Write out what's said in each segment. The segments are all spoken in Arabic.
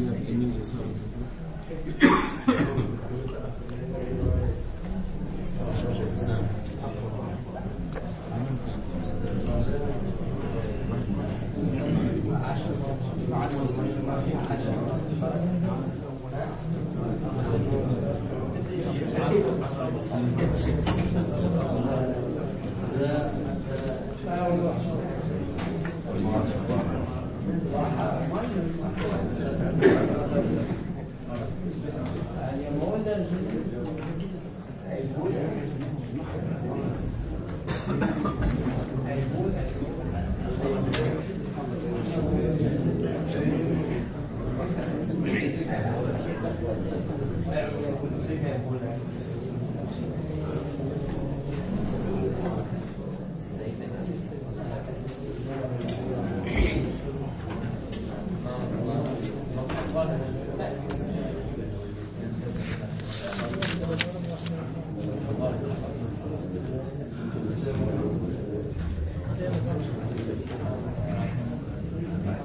الزيادة من الإنسان Thank you. يعني ما ولا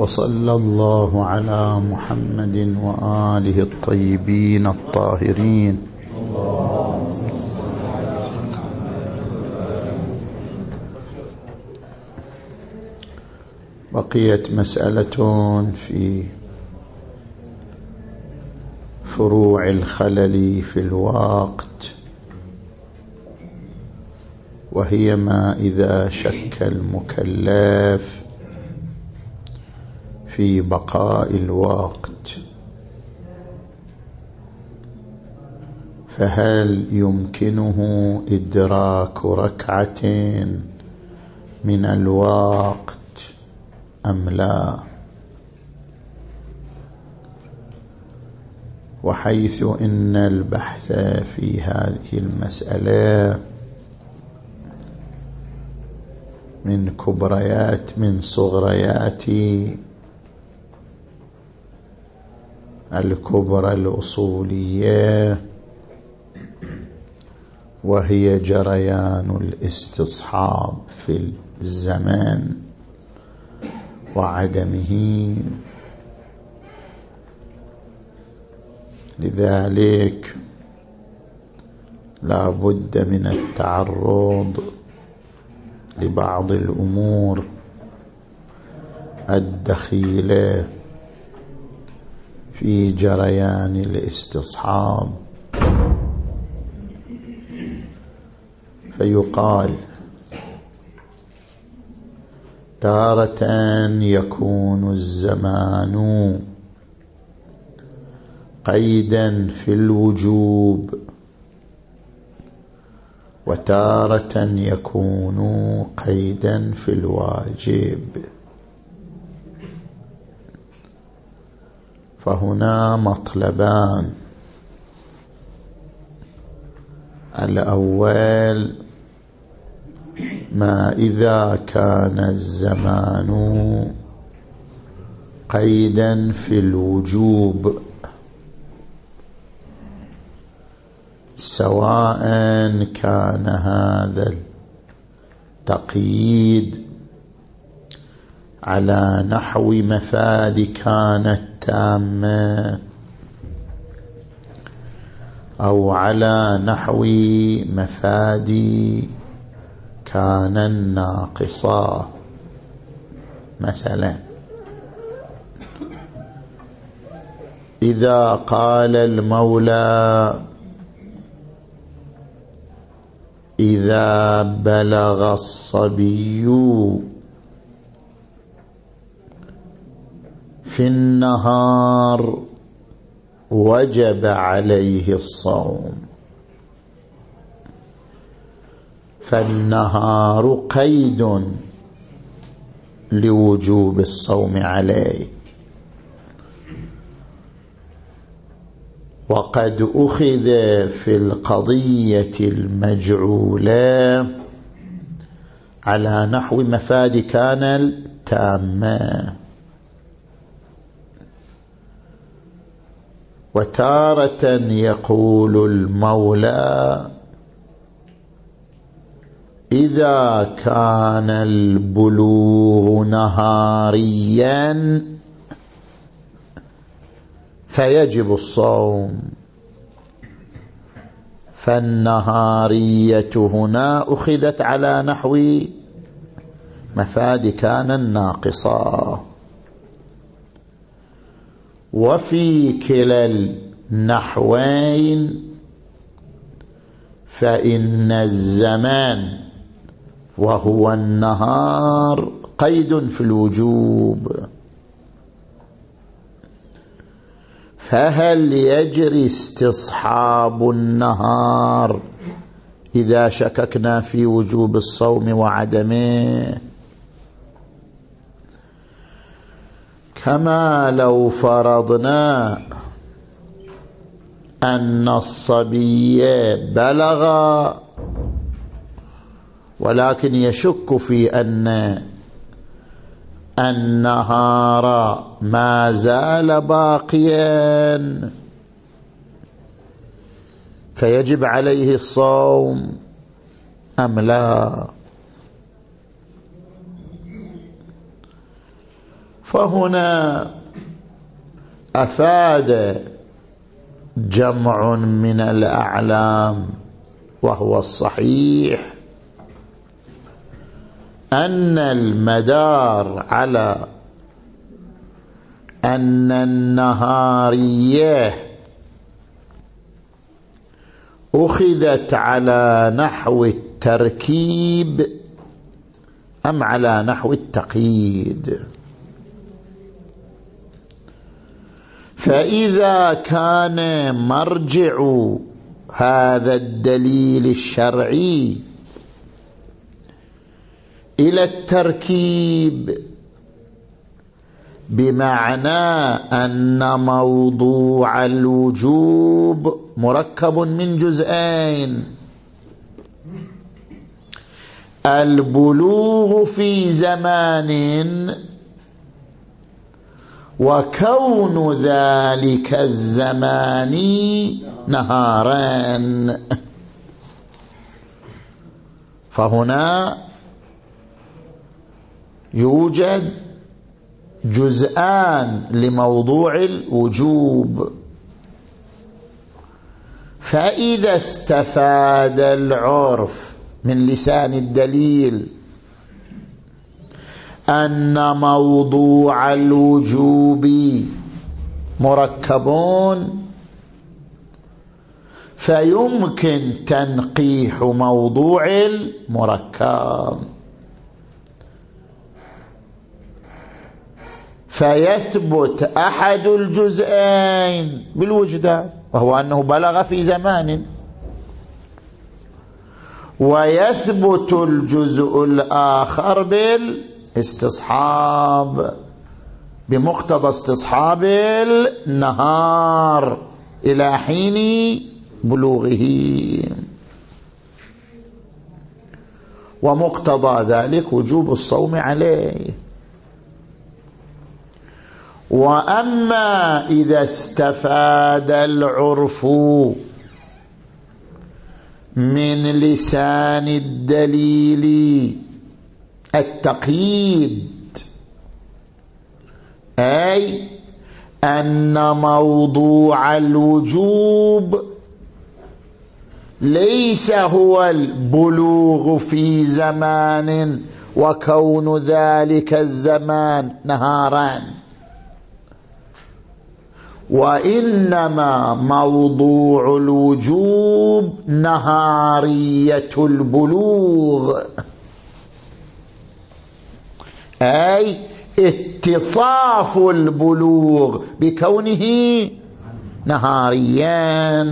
وصلى الله على محمد وآله الطيبين الطاهرين. بقيت مسألة في فروع الخلل في الوقت وهي ما إذا شك المكلف. في بقاء الوقت. فهل يمكنه إدراك ركعة من الوقت أم لا؟ وحيث إن البحث في هذه المسألة من كبريات من صغريات الكبرى الأصولية وهي جريان الاستصحاب في الزمان وعدمه. لذلك لا بد من التعرض لبعض الأمور الدخيلة في جريان الاستصحاب. فيقال تارة يكون الزمان قيدا في الوجوب وتارة يكون قيدا في الواجب. فهنا مطلبان. الأول ما إذا كان الزمان قيدا في الوجوب سواء كان هذا التقييد على نحو مفاد كانت تامة أو على نحو مفاد كان الناقصة مثلا إذا قال المولى إذا بلغ الصبي في النهار وجب عليه الصوم. فالنهار قيد لوجوب الصوم عليه. وقد أخذ في القضية المجعولة على نحو مفاد كان التامة. وتارة يقول المولى إذا كان البلوغ نهاريا فيجب الصوم فالنهارية هنا أخذت على نحو مفاد كان الناقصة وفي كلا النحوين فإن الزمان وهو النهار قيد في الوجوب. فهل يجري استصحاب النهار إذا شككنا في وجوب الصوم وعدمه؟ كما لو فرضنا أن الصبي بلغ ولكن يشك في أن النهار ما زال باقيا. فيجب عليه الصوم أم لا؟ فهنا أفاد جمع من الأعلام وهو الصحيح أن المدار على أن النهارية أخذت على نحو التركيب أم على نحو التقييد؟ فإذا كان مرجع هذا الدليل الشرعي إلى التركيب بمعنى أن موضوع الوجوب مركب من جزئين. البلوغ في زمان وكون ذلك الزمان نهارا فهنا يوجد جزءان لموضوع الوجوب. فإذا استفاد العرف من لسان الدليل أن موضوع الوجوب مركبون. فيمكن تنقيح موضوع المركب. فيثبت أحد الجزئين بالوجدان وهو أنه بلغ في زمان. ويثبت الجزء الآخر بالاستصحاب بمقتضى استصحاب النهار إلى حين بلوغه. ومقتضى ذلك وجوب الصوم عليه. وأما إذا استفاد العرف من لسان الدليل التقييد. أي أن موضوع الوجوب ليس هو البلوغ في زمان وكون ذلك الزمان نهاران وإنما موضوع الوجوب نهارية البلوغ. أي اتصاف البلوغ بكونه نهاريا.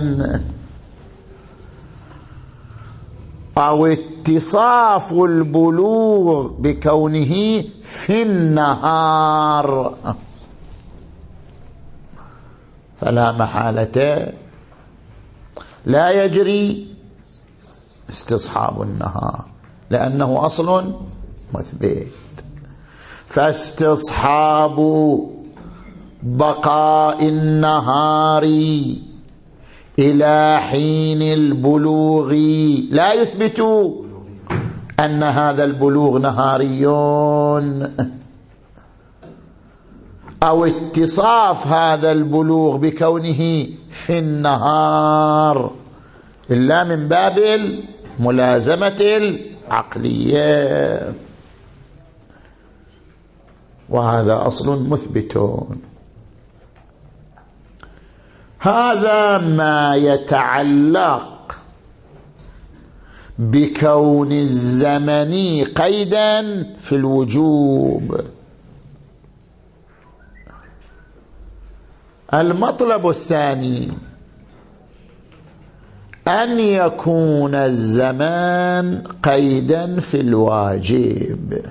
أو اتصاف البلوغ بكونه في النهار. فلا محالة. لا يجري استصحاب النهار لأنه أصل مثبت. فاستصحاب بقاء النهار إلى حين البلوغ. لا يثبت أن هذا البلوغ نهاري. أو اتصاف هذا البلوغ بكونه في النهار. إلا من باب الملازمة العقلية. وهذا أصل مثبت. هذا ما يتعلق بكون الزمن قيدا في الوجوب. المطلب الثاني أن يكون الزمان قيدا في الواجب.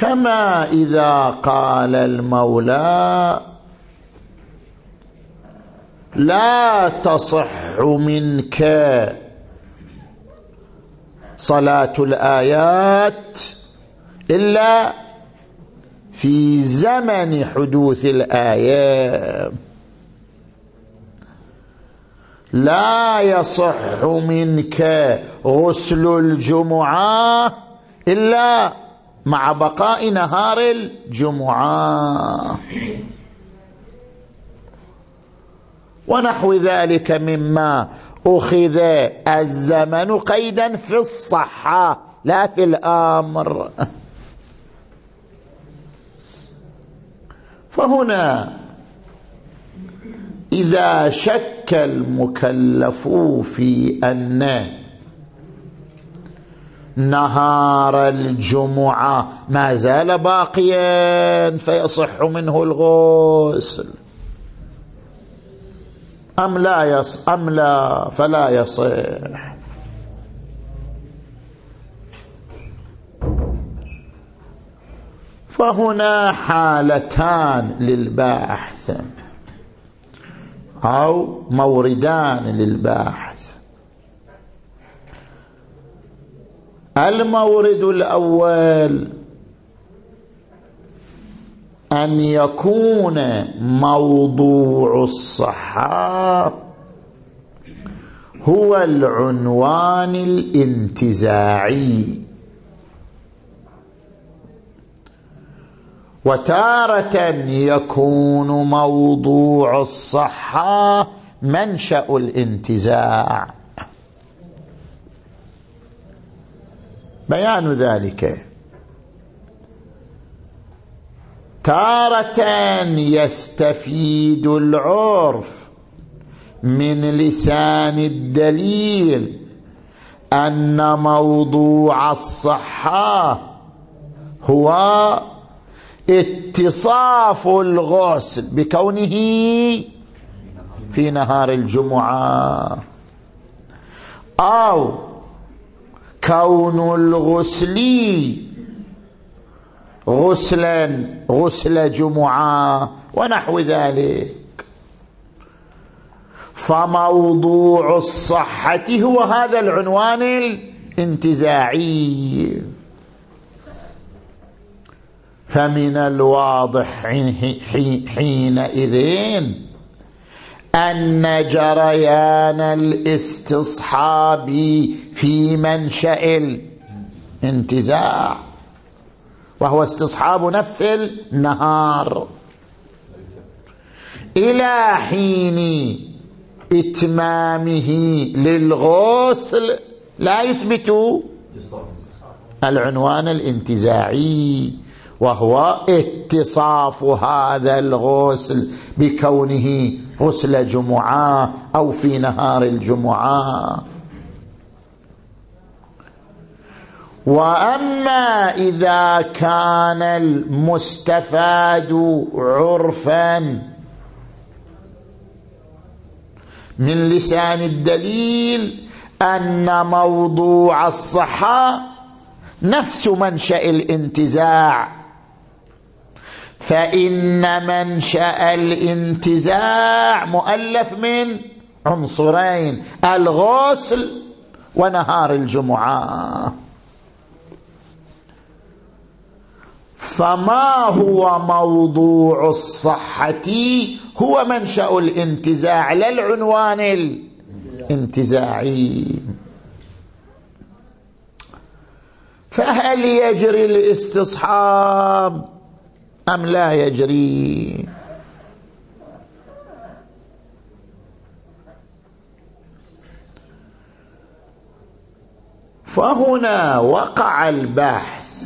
كما إذا قال المولى لا تصح منك صلاة الآيات إلا في زمن حدوث الآية لا يصح منك غسل الجمعة إلا مع بقاء نهار الجمعة. ونحو ذلك مما أخذ الزمن قيدا في الصحة لا في الأمر. فهنا إذا شك المكلف في أن نهار الجمعة ما زال باقيا فيصح منه الغسل. أم لا يص أم لا فلا يصح. فهنا حالتان للباحث أو موردان للباحث. المورد الأول أن يكون موضوع الصحة هو العنوان الانتزاعي. وتارة يكون موضوع الصحة منشأ الانتزاع. بيان ذلك. تارة يستفيد العرف من لسان الدليل أن موضوع الصحة هو اتصاف الغسل بكونه في نهار الجمعة أو كون الغسل غسلا غسل جمعة ونحو ذلك. فموضوع الصحة هو هذا العنوان الانتزاعي. فمن الواضح حينئذ أن جريان الاستصحاب في منشأ الانتزاع وهو استصحاب نفس النهار. إلى حين إتمامه للغسل لا يثبت العنوان الانتزاعي. وهو اتصاف هذا الغسل بكونه غسل جمعة أو في نهار الجمعة. وأما إذا كان المستفاد عرفا من لسان الدليل أن موضوع الصحة نفس منشأ الانتزاع. فإن منشأ الانتزاع مؤلف من عنصرين الغسل ونهار الجمعة. فما هو موضوع الصحة؟ هو منشأ الانتزاع لا العنوان الانتزاعي. فهل يجري الاستصحاب أم لا يجري فهنا وقع البحث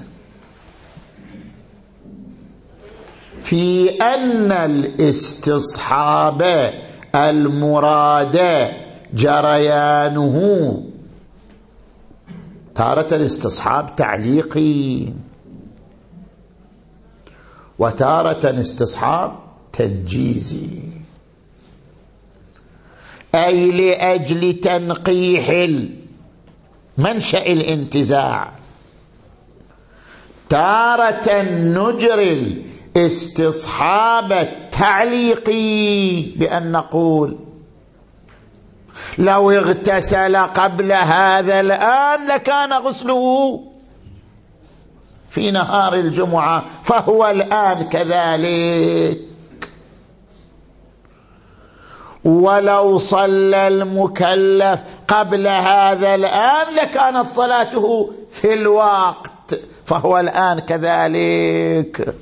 في أن الاستصحاب المراد جريانه. تارة الاستصحاب تعليقي. وتارة استصحاب تنجيزي أي لأجل تنقيح منشأ الانتزاع. تارة نجري الاستصحاب التعليقي بأن نقول لو اغتسل قبل هذا الآن لكان غسله في نهار الجمعة فهو الآن كذلك. ولو صلى المكلف قبل هذا الآن لكانت صلاته في الوقت فهو الآن كذلك.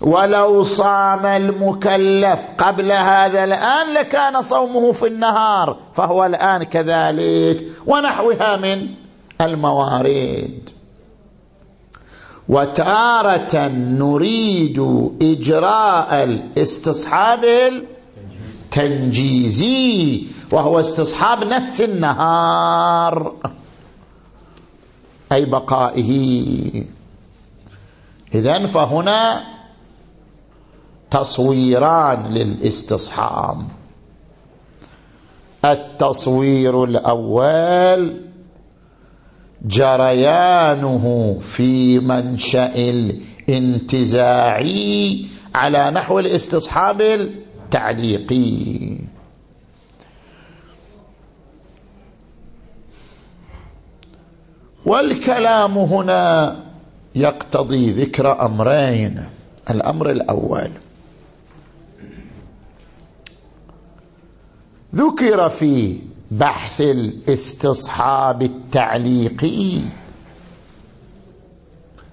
ولو صام المكلف قبل هذا الآن لكان صومه في النهار فهو الآن كذلك. ونحوها من الموارد وتارة نريد إجراء الاستصحاب التنجيزي وهو استصحاب نفس النهار أي بقائه. إذن فهنا تصويران للاستصحاب. التصوير الأول جريانه في منشأ الانتزاعي على نحو الاستصحاب التعليقي. والكلام هنا يقتضي ذكر أمرين. الأمر الأول ذكر في بحث الاستصحاب التعليقي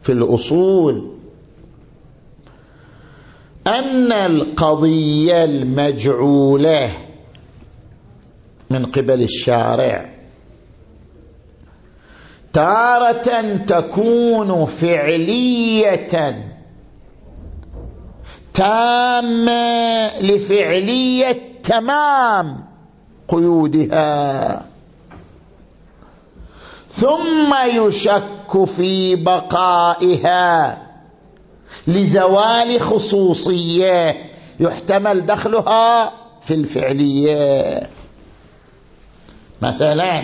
في الأصول. أن القضية المجعولة من قبل الشارع تارة تكون فعلية تامة لفعلية تمام. قيودها. ثم يشك في بقائها لزوال خصوصية يحتمل دخلها في الفعلية. مثلا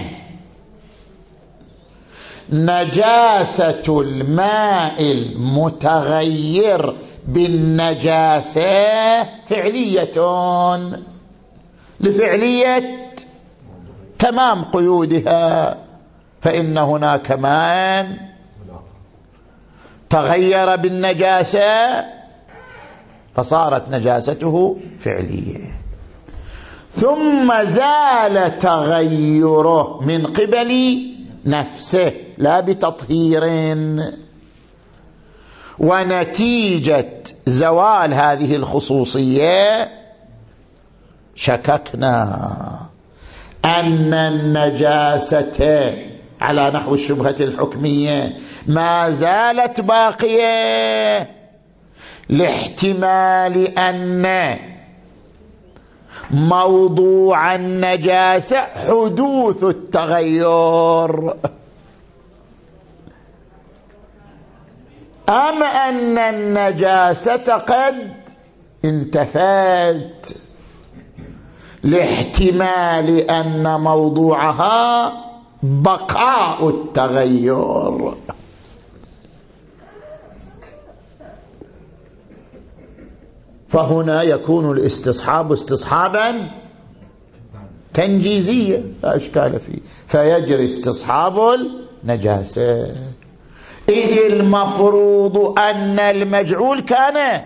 نجاسة الماء المتغير بالنجاسة فعلية. لفعلية تمام قيودها فإن هناك ماء تغير بالنجاسة فصارت نجاسته فعلية. ثم زال تغيره من قبل نفسه لا بتطهير. ونتيجة زوال هذه الخصوصية شككنا. أن النجاسة على نحو الشبهة الحكمية ما زالت باقية لاحتمال أن موضوع النجاسة حدوث التغير. أم أن النجاسة قد انتفت؟ لاحتمال أن موضوعها بقاء التغير. فهنا يكون الاستصحاب استصحابا تنجيزية لا أشكال فيه. فيجري استصحاب النجاسة. إذ المفروض أن المجعول كان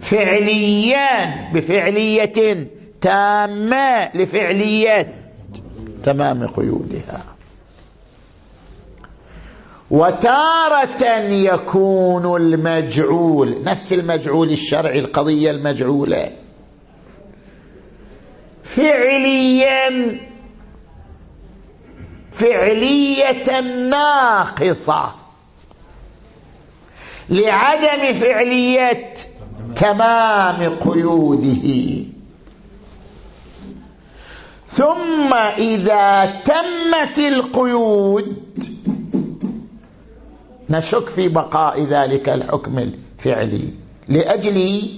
فعليا بفعلية تامة لفعلية تمام قيودها. وتارة يكون المجعول نفس المجعول الشرعي القضية المجعولة. فعليا فعلية ناقصة. لعدم فعلية تمام قيوده. ثم إذا تمت القيود نشك في بقاء ذلك الحكم الفعلي. لأجل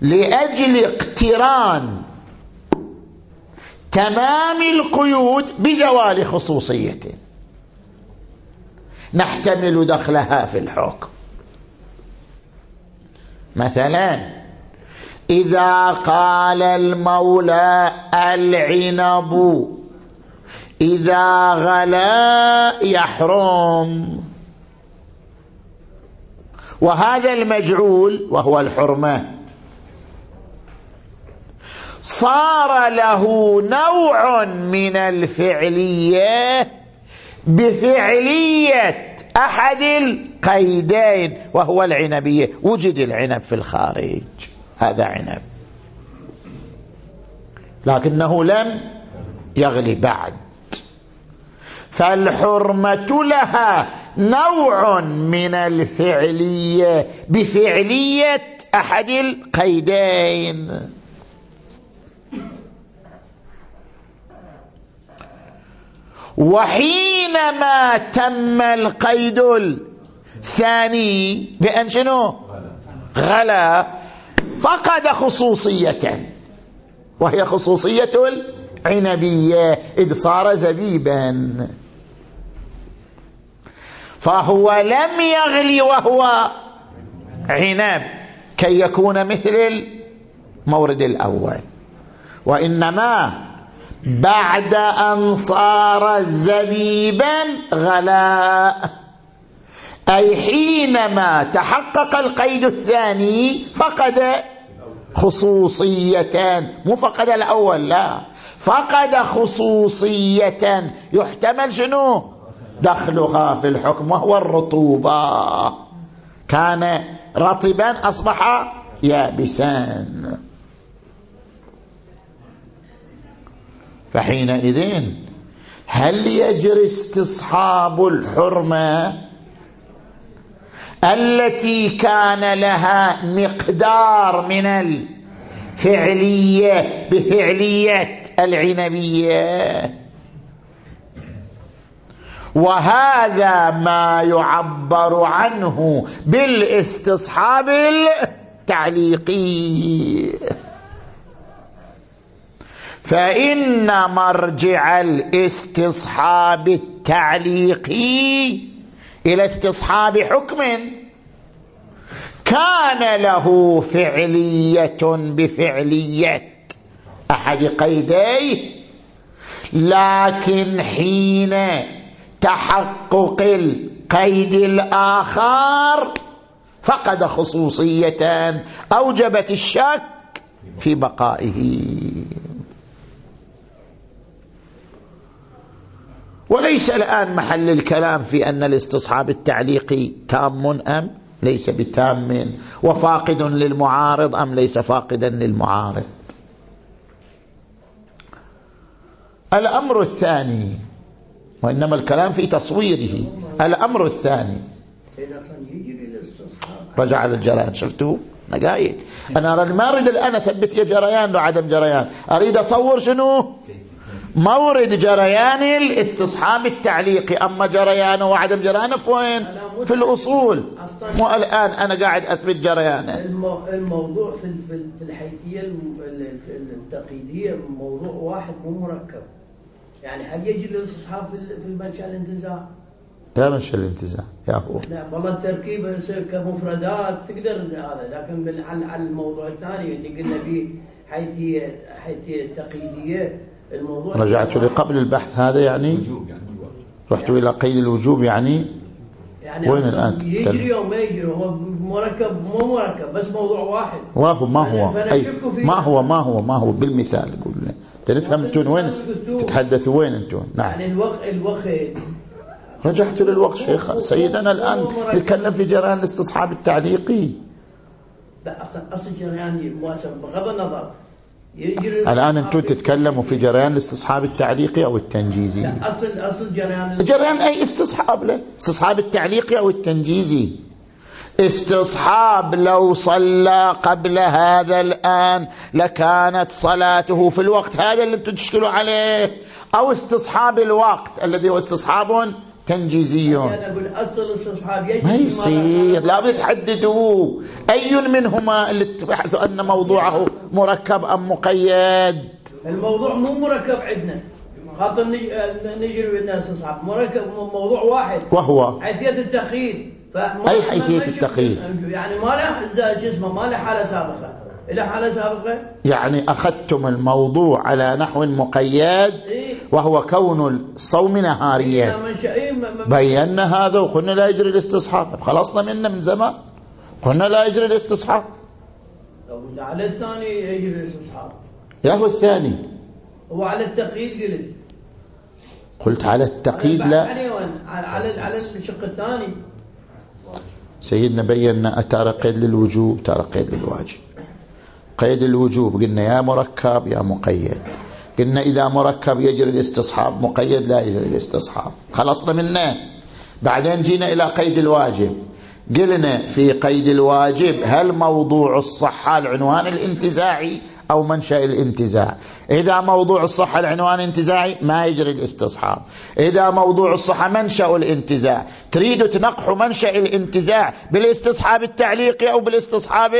لأجل اقتران تمام القيود بزوال خصوصيته نحتمل دخلها في الحكم. مثلا إذا قال المولى العنب إذا غلا يحرم. وهذا المجعول وهو الحرمة. صار له نوع من الفعلية بفعلية أحد القيدين وهو العنبية. وجد العنب في الخارج. هذا عنب. لكنه لم يغلي بعد. فالحرمة لها نوع من الفعلية بفعلية أحد القيدين. وحينما تم القيد الثاني بأن شنو؟ غلا. فقد خصوصية. وهي خصوصية العنبية إذ صار زبيبا. فهو لم يغلي وهو عنب كي يكون مثل المورد الأول. وإنما بعد أن صار زبيبا غلاء. أي حينما تحقق القيد الثاني فقد خصوصية مو فقد الأول لا. فقد خصوصية يحتمل شنو؟ دخلها في الحكم وهو الرطوبة. كان رطبا أصبح يابسا. فحينئذ هل يجري استصحاب الحرمة؟ التي كان لها مقدار من الفعلية بفعلية العنبية. وهذا ما يعبر عنه بالاستصحاب التعليقي. فإن مرجع الاستصحاب التعليقي إلى استصحاب حكم. كان له فعلية بفعلية. أحد قيديه. لكن حين تحقق القيد الآخر فقد خصوصية أوجبت الشك في بقائه. وليس الآن محل الكلام في أن الاستصحاب التعليقي تام أم ليس بتام وفاقد للمعارض أم ليس فاقدا للمعارض؟ الأمر الثاني وإنما الكلام في تصويره الأمر الثاني. رجع للجريان شفتوا؟ نقايل. أنا ما أريد الآن أثبت يا جريان لو عدم جريان. أريد أصور شنو؟ مورد جريان الاستصحاب التعليقي. أما جريانه وعدم جريانه في وين في الأصول. مو الآن أنا قاعد أثبت جريانة. الموضوع في الحيثية التقييدية موضوع واحد مو مركب. يعني هل يجري الاستصحاب في المنشأ الانتزاع؟ لا منشأ الانتزاع يا هو لا والله التركيب يصير كمفردات تقدر هذا لكن على الموضوع الثاني اللي قلنا فيه حيثية حيثية التقييدية الموضوع رجعت لقبل البحث هذا يعني؟ رحت إلى قيد الوجوب يعني؟ يعني وين الآن؟ يجري أو ما يجري هو مركب مو مركب بس موضوع واحد. ما هو فأنا أي أشك في- ما هو ما هو ما هو بالمثال قول لنا تفهم أنتم وين؟ تتحدثوا وين أنتم نعم. يعني الوقت الوقت. رجعت للوقت شيخ. سيدنا الآن نتكلم في جريان الاستصحاب التعليقي. لا أصلا اصل جريان مواسم بغض النظر. الآن أنتم تتكلموا في جريان الاستصحاب التعليقي أو التنجيزي؟ لا، اصل أصل جريان جريان أي استصحاب له؟ استصحاب التعليقي أو التنجيزي؟ استصحاب لو صلى قبل هذا الآن لكانت صلاته في الوقت هذا اللي أنتم تشكلوا عليه أو استصحاب الوقت الذي هو استصحاب تنجيزي أنا أقول أصل الاستصحاب يجري ما يصير لابد تحددوا أي منهما اللي تبحثوا أن موضوعه مركب أم مقيد؟ الموضوع مو مركب عندنا. خاطر نج- نجري بالناس استصحاب مركب موضوع واحد. وهو. حيثية التقييد أي حيثية التقييد؟ يعني ما له شو اسمه ما له حالة سابقة. له حالة سابقة يعني أخذتم الموضوع على نحو مقيد إيه. وهو كون الصوم نهاريا إيه، بينا هذا وقلنا لا يجري الاستصحاب. خلصنا منه من زمان. قلنا لا يجري الاستصحاب. لو على الثاني يجري الاستصحاب. يا هو الثاني. هو على التقييد قلت. قلت على التقييد لا. على وين؟ على على الشق الثاني. سيدنا بينا أترى قيد للوجوب ترى قيد للواجب. قيد الوجوب. قلنا يا مركب يا مقيد. قلنا إذا مركب يجري الاستصحاب مقيد لا يجري الاستصحاب. خلصنا منه. بعدين جينا إلى قيد الواجب. قلنا في قيد الواجب هل موضوع الصحة العنوان الانتزاعي أو منشأ الانتزاع؟ إذا موضوع الصحة العنوان انتزاعي ما يجري الاستصحاب. إذا موضوع الصحة منشأ الانتزاع. تريد تنقح منشأ الانتزاع بالاستصحاب التعليقي أو بالاستصحاب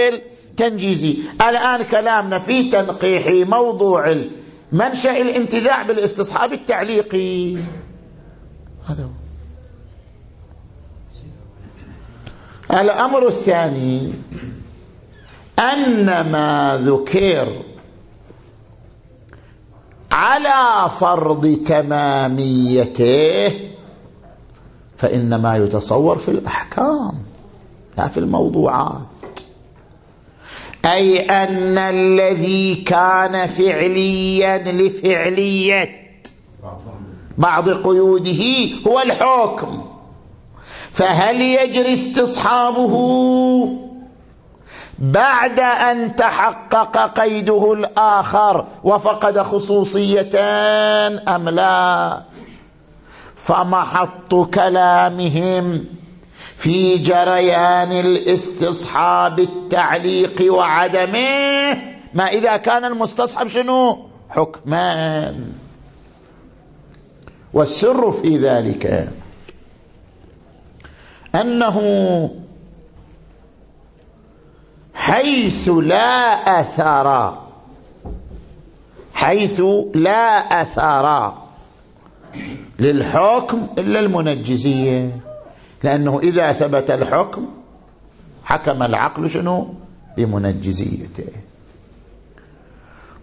التنجيزي الآن كلامنا في تنقيح موضوع منشأ الانتزاع بالاستصحاب التعليقي. هذا هو. الأمر الثاني أن ما ذكر على فرض تماميته فإنما يتصور في الأحكام لا في الموضوعات. أي أن الذي كان فعليا لفعلية. بعض قيوده هو الحكم. فهل يجري استصحابه؟ بعد أن تحقق قيده الآخر وفقد خصوصية أم لا؟ فمحط كلامهم. في جريان الاستصحاب التعليق وعدمه. ما إذا كان المستصحب شنو؟ حكمان. والسر في ذلك أنه حيث لا أثر حيث لا أثر للحكم إلا المنجزية لأنه إذا ثبت الحكم حكم العقل شنو؟ بمنجزيته.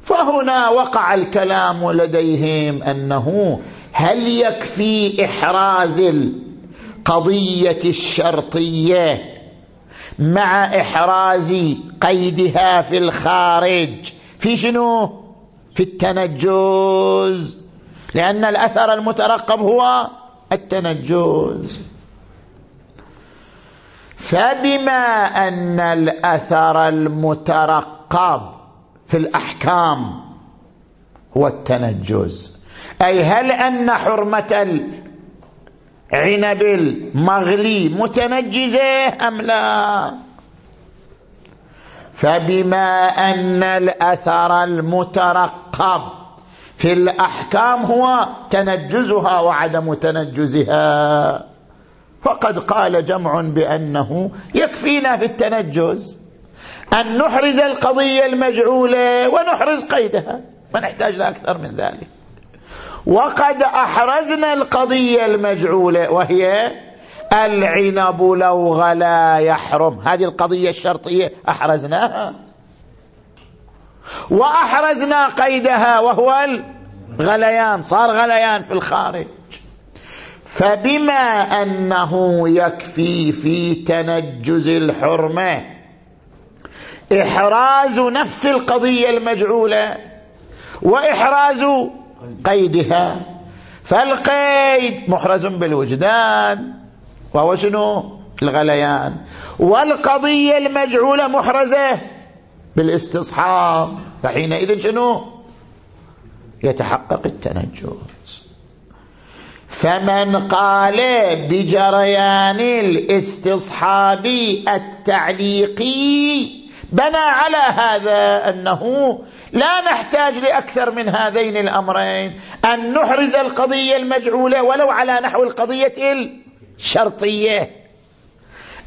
فهنا وقع الكلام لديهم أنه هل يكفي إحراز القضية الشرطية مع إحراز قيدها في الخارج في شنو؟ في التنجز. لأن الأثر المترقب هو التنجز. فبما أن الأثر المترقب في الأحكام هو التنجز. أي هل أن حرمة العنب المغلي متنجزة أم لا؟ فبما أن الأثر المترقب في الأحكام هو تنجزها وعدم تنجزها. فقد قال جمع بأنه يكفينا في التنجز. أن نحرز القضية المجعولة ونحرز قيدها ما نحتاج لأكثر من ذلك. وقد أحرزنا القضية المجعولة وهي العنب لو غلا يحرم. هذه القضية الشرطية أحرزناها. وأحرزنا قيدها وهو الغليان. صار غليان في الخارج. فبما أنه يكفي في تنجز الحرمة إحراز نفس القضية المجعولة وإحراز قيدها. فالقيد محرز بالوجدان وهو شنو؟ الغليان. والقضية المجعولة محرزة بالاستصحاب. فحينئذ شنو؟ يتحقق التنجز. فمن قال بجريان الاستصحاب التعليقي بنى على هذا أنه لا نحتاج لأكثر من هذين الأمرين أن نحرز القضية المجعولة ولو على نحو القضية الشرطية.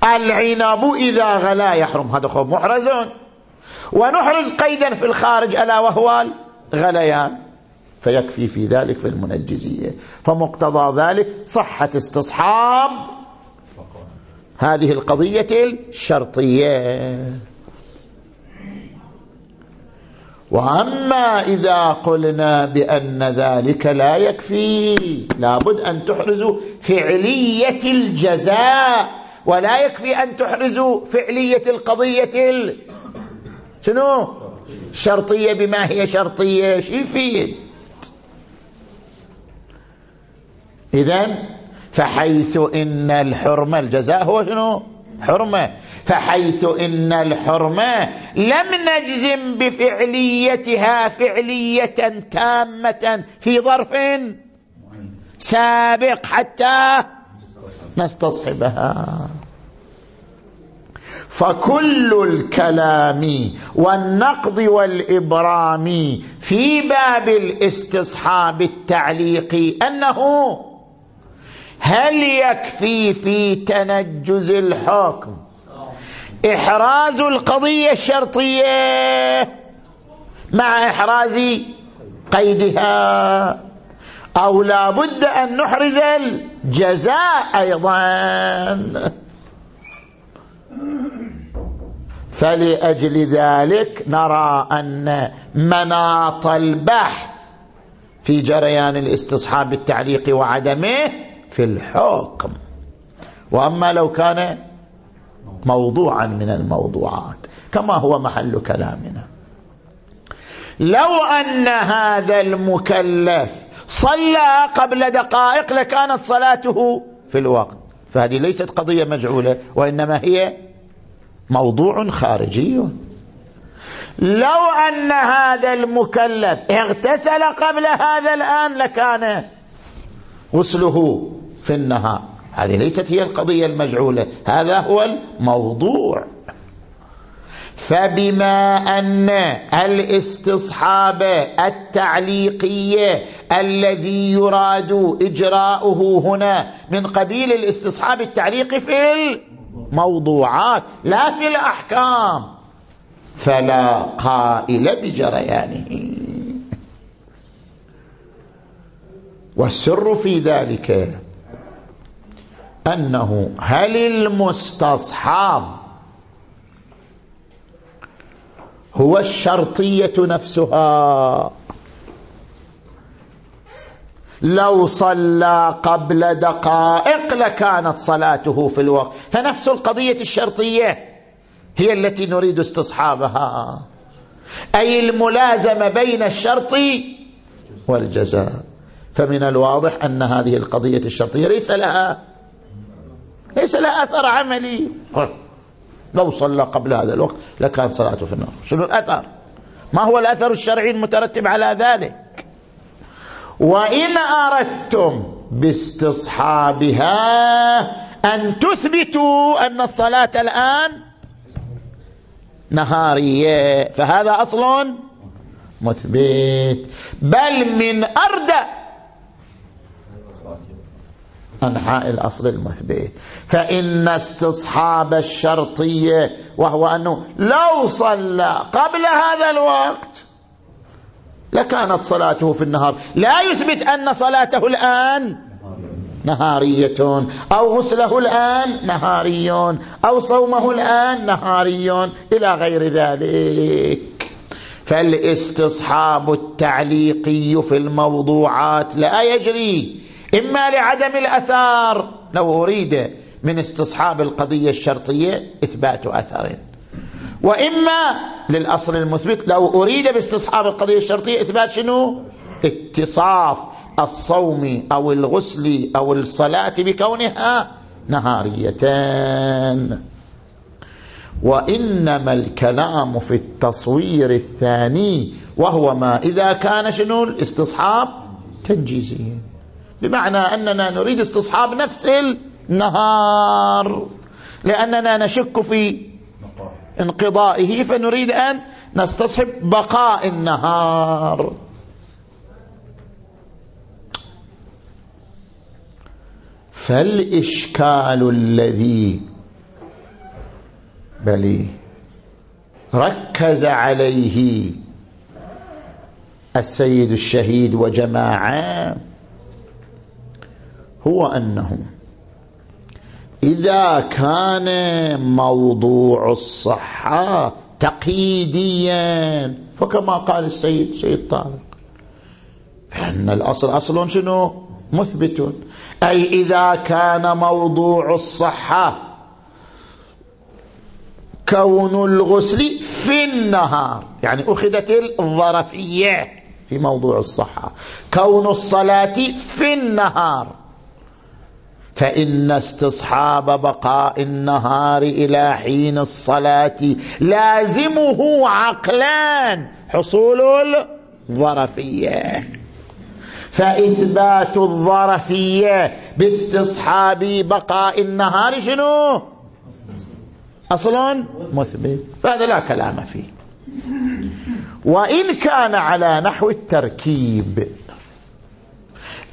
العنب إذا غلا يحرم هذا خب محرز. ونحرز قيدا في الخارج ألا وهو الغليان. فيكفي في ذلك في المنجزية فمقتضى ذلك صحة استصحاب هذه القضية الشرطية. وأما إذا قلنا بأن ذلك لا يكفي لابد أن تحرزوا فعلية الجزاء ولا يكفي أن تحرزوا فعلية القضية ال... شنو؟ شرطية بما هي شرطية. شي فيه إذا فحيث إن الحرمة الجزاء هو شنو؟ حرمة. فحيث إن الحرمة لم نجزم بفعليتها فعلية تامة في ظرف سابق حتى نستصحبها. فكل الكلام والنقض والإبرام في باب الاستصحاب التعليقي أنه هل يكفي في تنجز الحكم؟ إحراز القضية الشرطية مع إحراز قيدها. أو لا بد أن نحرز الجزاء أيضا. فلأجل ذلك نرى أن مناط البحث في جريان الاستصحاب التعليقي وعدمه في الحكم. وأما لو كان موضوعا من الموضوعات كما هو محل كلامنا. لو أن هذا المكلف صلى قبل دقائق لكانت صلاته في الوقت فهذه ليست قضية مجعولة وإنما هي موضوع خارجي. لو أن هذا المكلف اغتسل قبل هذا الآن لكان غسله في النهار هذه ليست هي القضية المجعولة هذا هو الموضوع. فبما أن الاستصحاب التعليقي الذي يراد إجراؤه هنا من قبيل الاستصحاب التعليقي في الموضوعات لا في الأحكام فلا قائل بجريانه. والسر في ذلك أنه هل المستصحاب هو الشرطية نفسها؟ لو صلى قبل دقائق لكانت صلاته في الوقت. فنفس القضية الشرطية هي التي نريد استصحابها. أي الملازمة بين الشرط والجزاء. فمن الواضح أن هذه القضية الشرطية ليس لها ليس لها أثر عملي. لو صلى قبل هذا الوقت لكان صلاته في النار. شنو الأثر؟ ما هو الأثر الشرعي المترتب على ذلك؟ وإن أردتم باستصحابها أن تثبتوا أن الصلاة الآن نهارية فهذا أصل مثبت. بل من أردأ أنحاء الأصل المثبت. فإن استصحاب الشرطية وهو أنه لو صلى قبل هذا الوقت لكانت صلاته في النهار. لا يثبت أن صلاته الآن نهارية أو غسله الآن نهاري أو صومه الآن نهاري إلى غير ذلك. فالاستصحاب التعليقي في الموضوعات لا يجري. إما لعدم الأثار. لو أريد من استصحاب القضية الشرطية إثبات أثر. وإما للأصل المثبت لو أريد باستصحاب القضية الشرطية إثبات شنو؟ اتصاف الصوم أو الغسل أو الصلاة بكونها نهاريتان. وإنما الكلام في التصوير الثاني وهو ما إذا كان شنو؟ الاستصحاب تنجيزي بمعنى أننا نريد استصحاب نفس النهار. لأننا نشك في انقضائه فنريد أن نستصحب بقاء النهار. فالإشكال الذي بل ركز عليه السيد الشهيد وجماعة هو أنه إذا كان موضوع الصحة تقييديا فكما قال السيد سيد طارق فإن الأصل أصل شنو؟ مثبت. أي إذا كان موضوع الصحة كون الغسل في النهار يعني أخذت الظرفية في موضوع الصحة كون الصلاة في النهار. فإن استصحاب بقاء النهار إلى حين الصلاة لازمه عقلان حصول الظرفية. فإثبات الظرفية باستصحاب بقاء النهار شنو؟ أصل مثبت. فهذا لا كلام فيه. وإن كان على نحو التركيب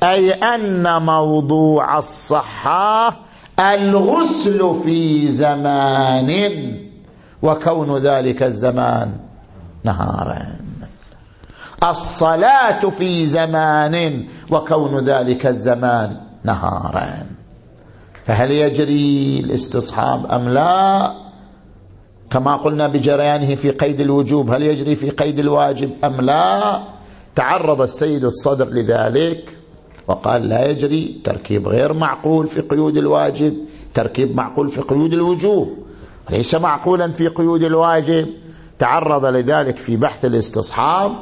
أي أن موضوع الصحة الغسل في زمان وكون ذلك الزمان نهارا. الصلاة في زمان وكون ذلك الزمان نهارا. فهل يجري الاستصحاب أم لا؟ كما قلنا بجريانه في قيد الوجوب هل يجري في قيد الواجب أم لا؟ تعرض السيد الصدر لذلك. وقال لا يجري تركيب غير معقول في قيود الواجب تركيب معقول في قيود الوجوب ليس معقولا في قيود الواجب. تعرض لذلك في بحث الاستصحاب.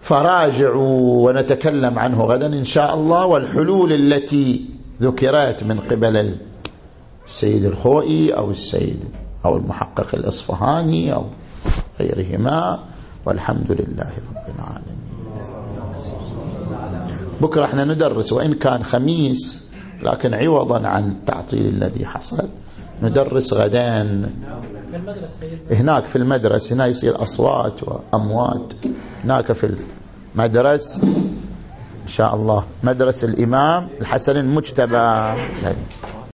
فراجعوا ونتكلم عنه غدا إن شاء الله. والحلول التي ذكرت من قبل السيد الخوئي أو السيد أو المحقق الإصفهاني أو غيرهما والحمد لله رب العالمين. بكرة إحنا ندرس وإن كان خميس لكن عوضا عن التعطيل الذي حصل. ندرس غدان هناك في المدرسة هنا يصير أصوات وأموات. هناك في المدرسة إن شاء الله. مدرسة الإمام الحسن المجتبى.